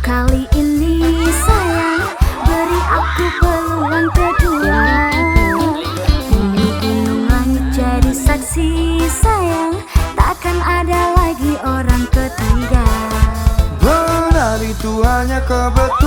kali ini sayang. Beri aku peluang kedua. Gunung-gunungan jadi saksi sayang. Takkan ada lagi orang ketiga. Benar itu hanya kebetulan.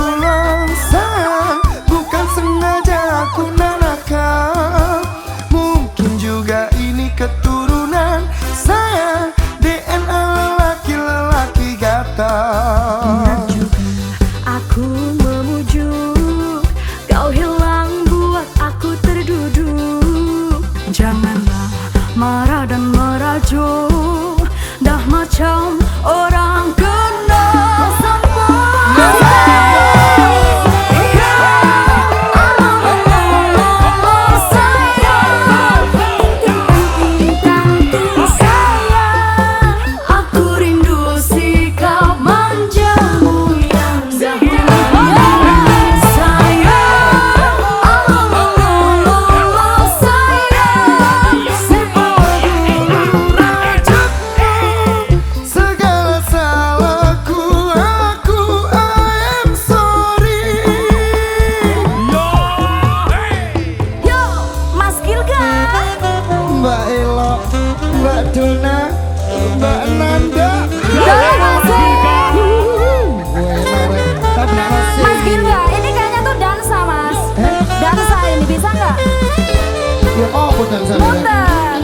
Munten.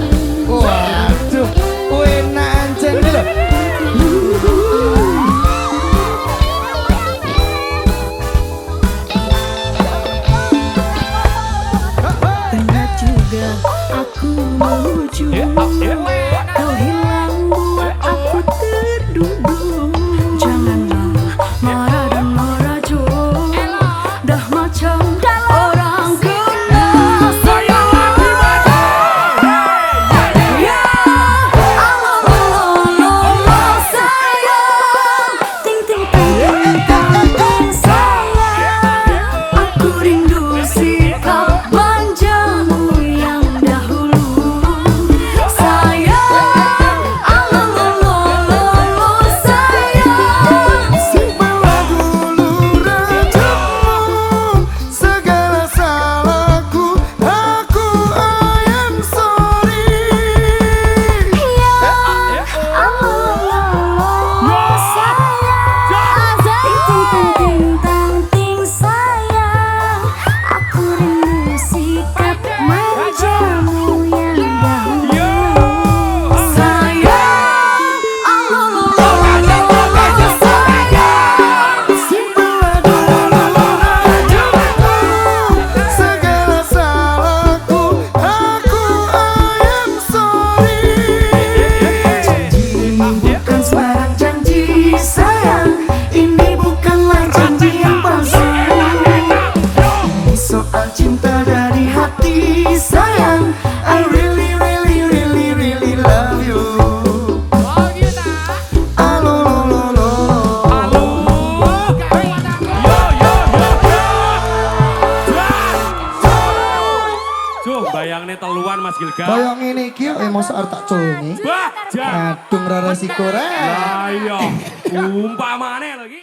Waduh, enak menuju Kau hilang dari hati sayang. I really really really really love you. Alo lo lo lo Cuh, bayangne teluan Mas Gilga. Kaya ngene iki eh mosok arep tak culni Bah. Adung ra resiko rek. Lah iya, umpamane iki.